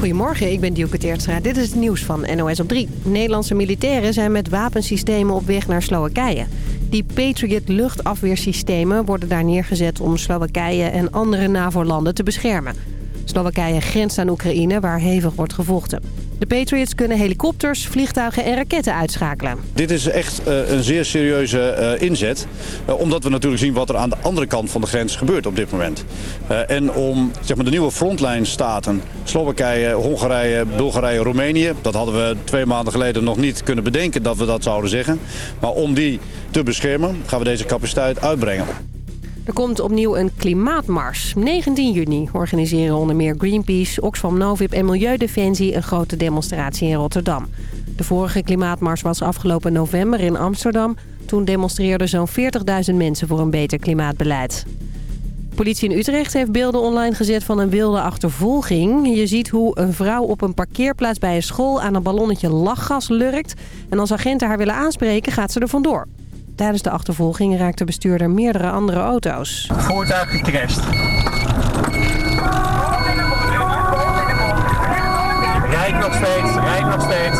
Goedemorgen, ik ben Dielke Teertstra. Dit is het nieuws van NOS op 3. Nederlandse militairen zijn met wapensystemen op weg naar Slowakije. Die Patriot luchtafweersystemen worden daar neergezet om Slowakije en andere NAVO-landen te beschermen. Slowakije grenst aan Oekraïne, waar hevig wordt gevochten. De Patriots kunnen helikopters, vliegtuigen en raketten uitschakelen. Dit is echt uh, een zeer serieuze uh, inzet. Uh, omdat we natuurlijk zien wat er aan de andere kant van de grens gebeurt op dit moment. en om zeg maar, de nieuwe frontlijnstaten, Slowakije, Hongarije, Bulgarije, Roemenië... dat hadden we twee maanden geleden nog niet kunnen bedenken dat we dat zouden zeggen. Maar om die te beschermen gaan we deze capaciteit uitbrengen. Er komt opnieuw een klimaatmars. 19 juni organiseren onder meer Greenpeace, Oxfam Novib en Milieudefensie een grote demonstratie in Rotterdam. De vorige klimaatmars was afgelopen november in Amsterdam. Toen demonstreerden zo'n 40.000 mensen voor een beter klimaatbeleid. Politie in Utrecht heeft beelden online gezet van een wilde achtervolging. Je ziet hoe een vrouw op een parkeerplaats bij een school aan een ballonnetje lachgas lurkt. En als agenten haar willen aanspreken gaat ze er vandoor. Tijdens de achtervolging raakte bestuurder meerdere andere auto's. Voertuig gecrashed. Rijdt nog steeds, rijdt nog steeds.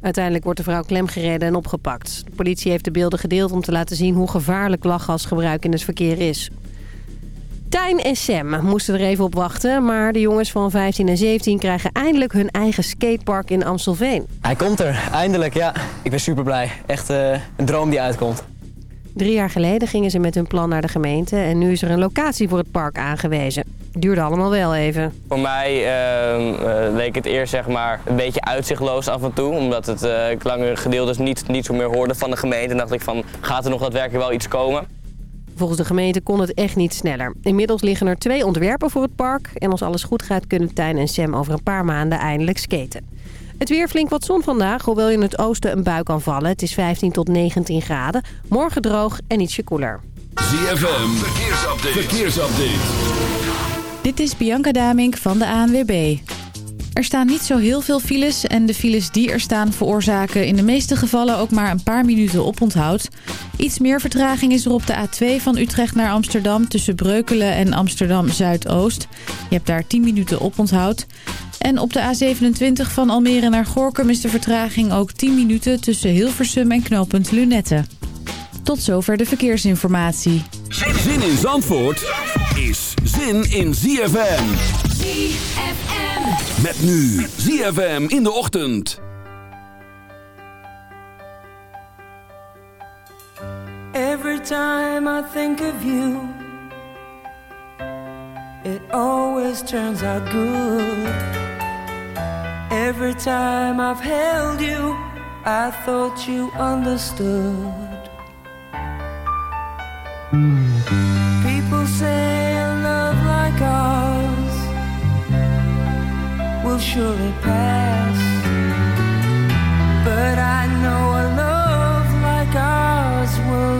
Uiteindelijk wordt de vrouw klemgereden en opgepakt. De politie heeft de beelden gedeeld om te laten zien hoe gevaarlijk lachgasgebruik in het verkeer is. Tijn en Sam moesten er even op wachten, maar de jongens van 15 en 17 krijgen eindelijk hun eigen skatepark in Amstelveen. Hij komt er, eindelijk, ja. Ik ben super blij. Echt uh, een droom die uitkomt. Drie jaar geleden gingen ze met hun plan naar de gemeente en nu is er een locatie voor het park aangewezen. Duurde allemaal wel even. Voor mij uh, uh, leek het eerst zeg maar, een beetje uitzichtloos af en toe. Omdat het uh, langere gedeeltes niet, niet zo meer hoorde van de gemeente. En dacht ik van, gaat er nog daadwerkelijk wel iets komen? Volgens de gemeente kon het echt niet sneller. Inmiddels liggen er twee ontwerpen voor het park. En als alles goed gaat kunnen Tijn en Sam over een paar maanden eindelijk skaten. Het weer flink wat zon vandaag, hoewel in het oosten een bui kan vallen. Het is 15 tot 19 graden. Morgen droog en ietsje koeler. ZFM, verkeersupdate. verkeersupdate. Dit is Bianca Damink van de ANWB. Er staan niet zo heel veel files en de files die er staan veroorzaken in de meeste gevallen ook maar een paar minuten oponthoud. Iets meer vertraging is er op de A2 van Utrecht naar Amsterdam tussen Breukelen en Amsterdam Zuidoost. Je hebt daar 10 minuten oponthoud. En op de A27 van Almere naar Gorkum is de vertraging ook 10 minuten tussen Hilversum en knooppunt Lunette. Tot zover de verkeersinformatie. Zin in Zandvoort is zin in ZFM. ZFM. Met nu ZFM in de ochtend. Every time I think of you It always turns out good Every time I've held you I thought you understood People say a love like ours will surely pass. But I know a love like ours will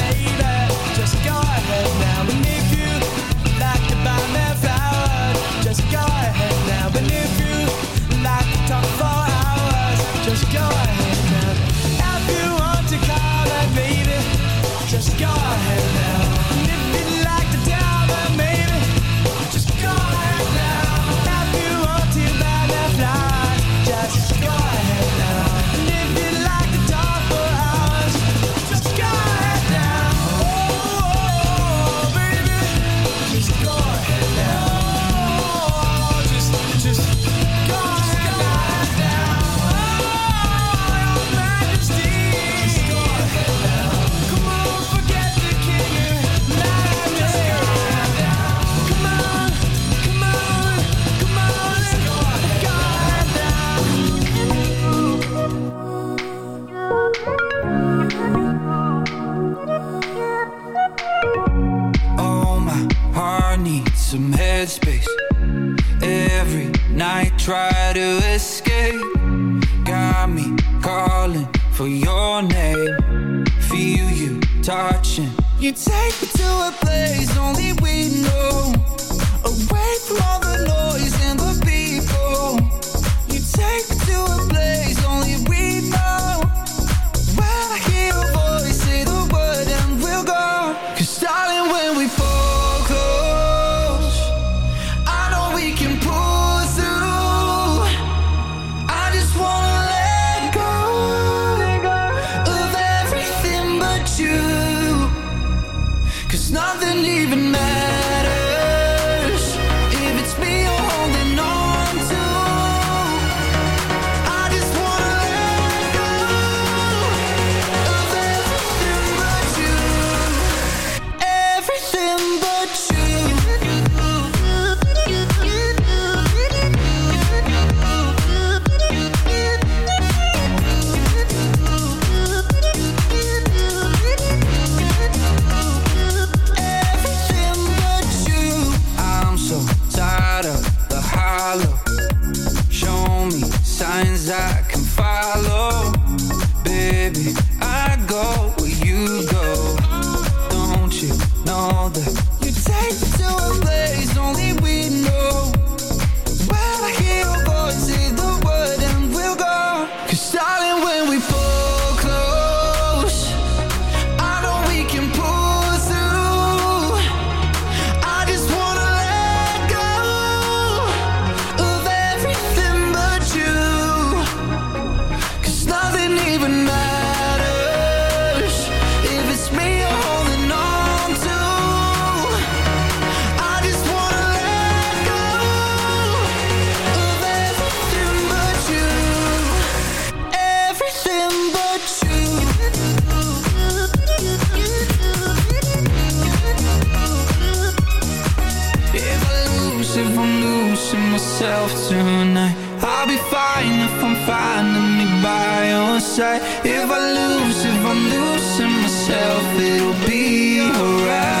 myself tonight. I'll be fine if I'm finding me by your side. If I lose, if I'm losing myself It'll be alright.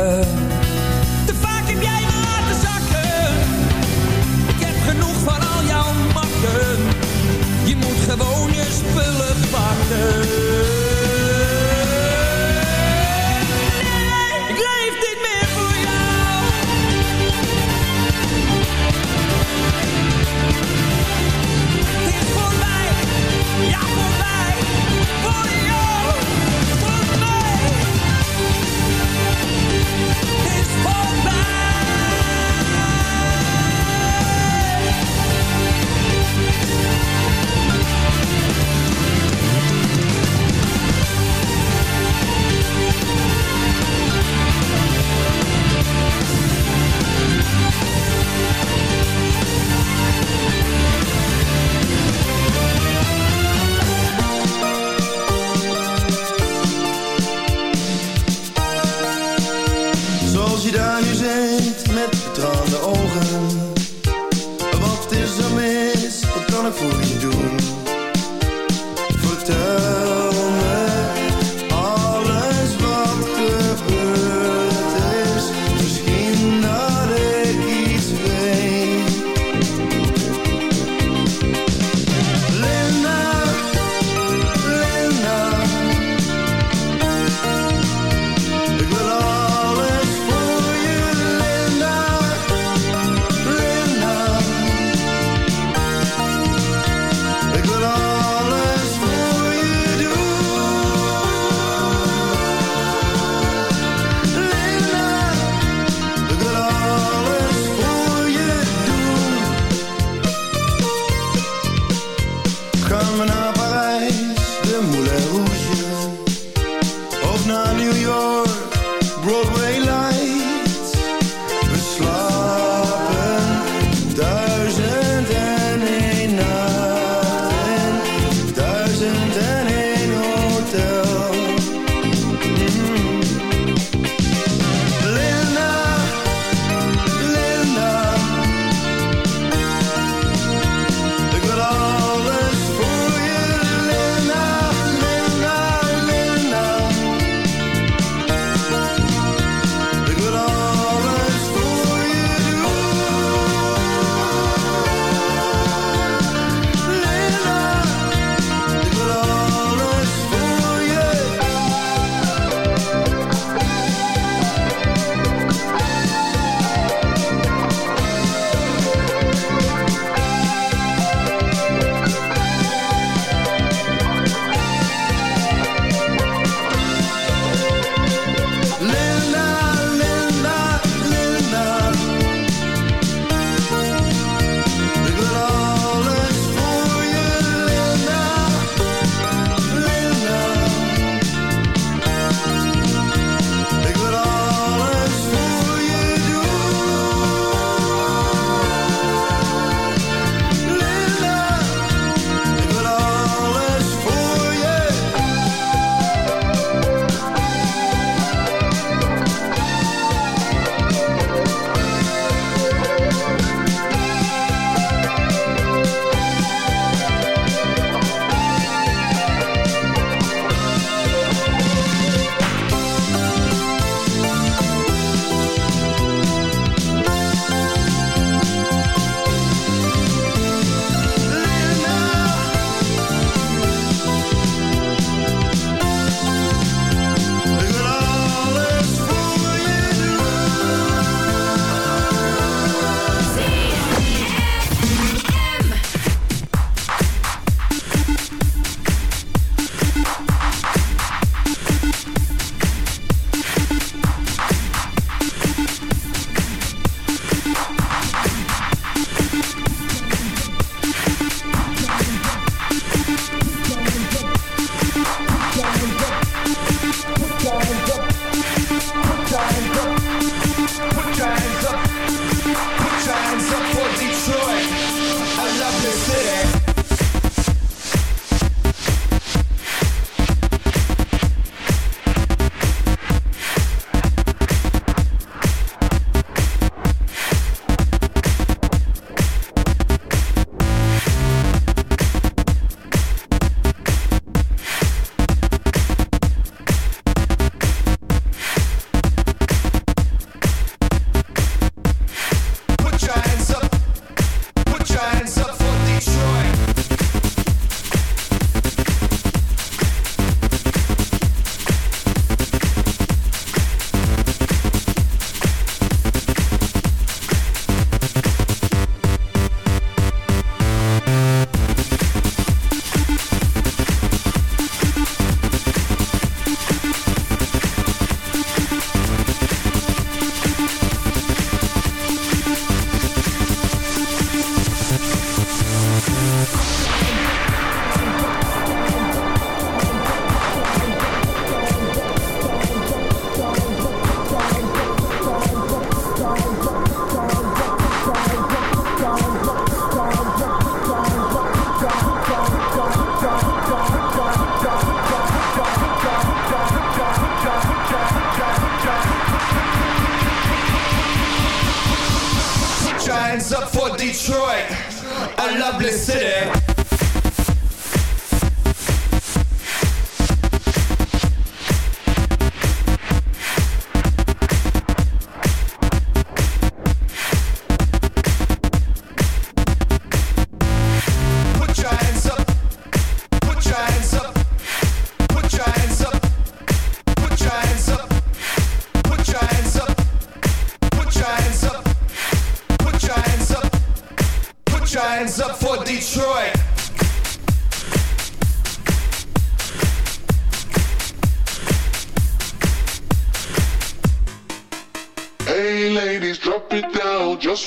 City.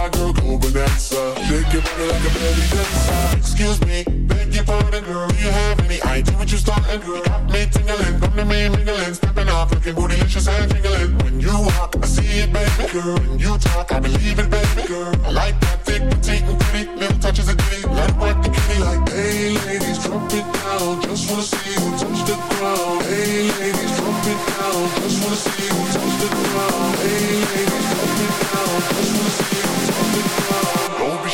shy, girl, go bonanza. Shake your body like a belly dancer. Excuse me, beg your pardon, girl. Do you have any idea what you're starting, girl? Got me tingling, come to me mingling, stepping off, looking bootylicious and tingling. When you walk, I see it, baby, girl. When you talk, I believe it, baby, girl. I like that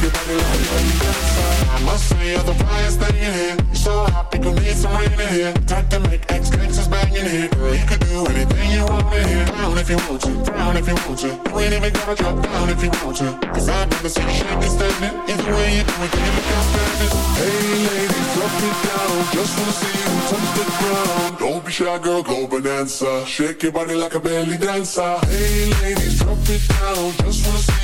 Your body like dancer. I must say you're the brightest thing in here. So hot, people need some rain in here. Time to make X gangsters bang in here. Girl, you could do anything you want in here. Down if you want to, down if you want to. You ain't even gotta drop down if you want to. Cause I'd rather see you shake and standing. Either way you do it, you look outstanding. Hey ladies, drop it down. Just wanna see you touch the ground. Don't be shy, girl, go bonanza. Shake your body like a belly dancer. Hey ladies, drop it down. Just wanna see you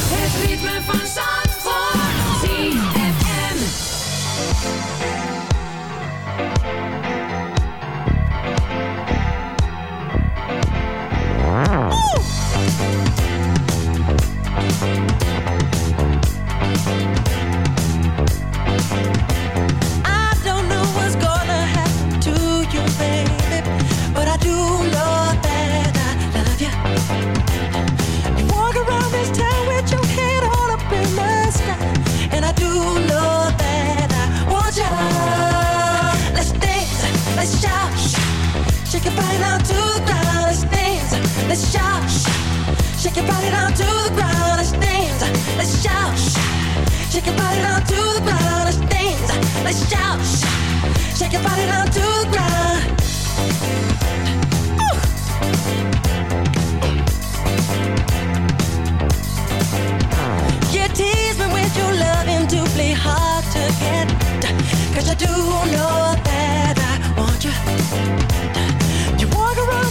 Het ritme van Zandvoort. ZFM. I shake your body down to the ground. Let's shout, shout, shake your body down to the ground. Let's shout, shake your body down to the ground. You tease me with your loving hard to get. Cause I do know that I want. You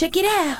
Check it out.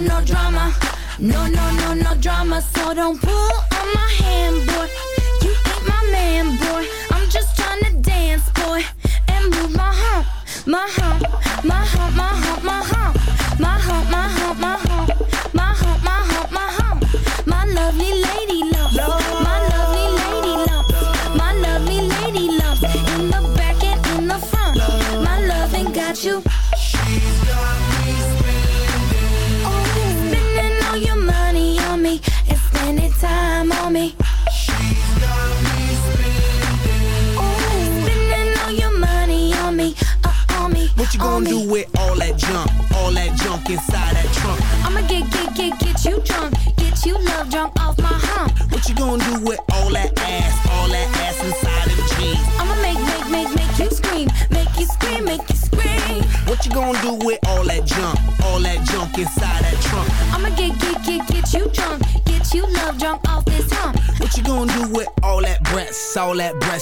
No drama. No, no, no, no drama. So don't pull on my hand, boy. You ain't my man, boy.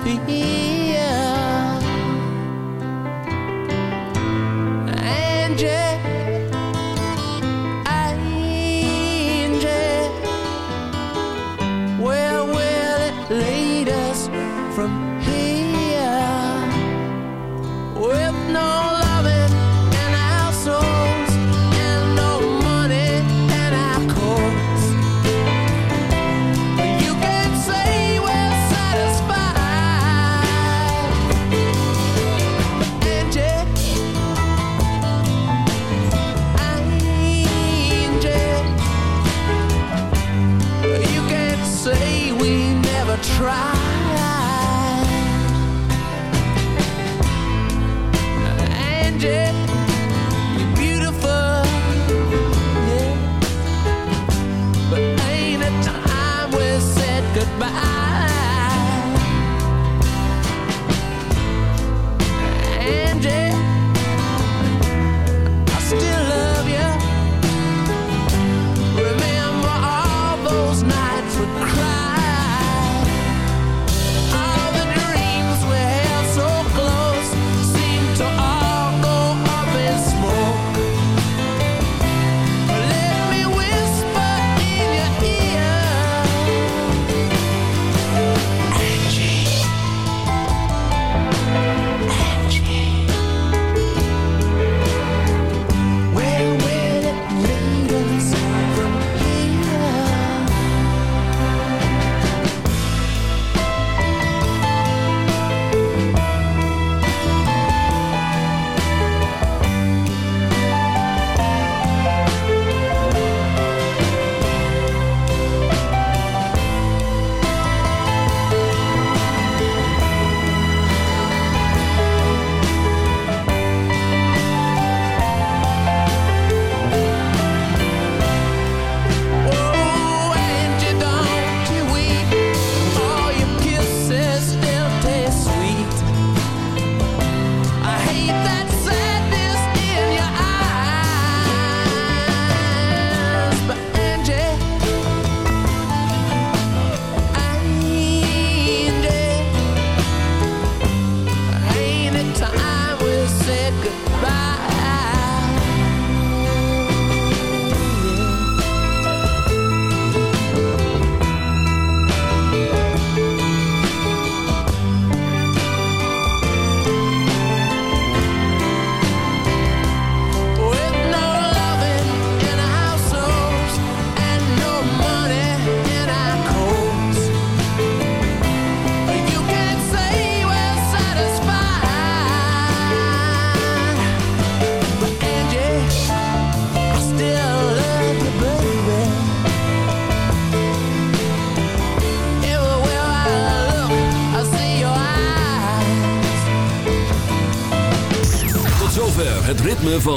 feet.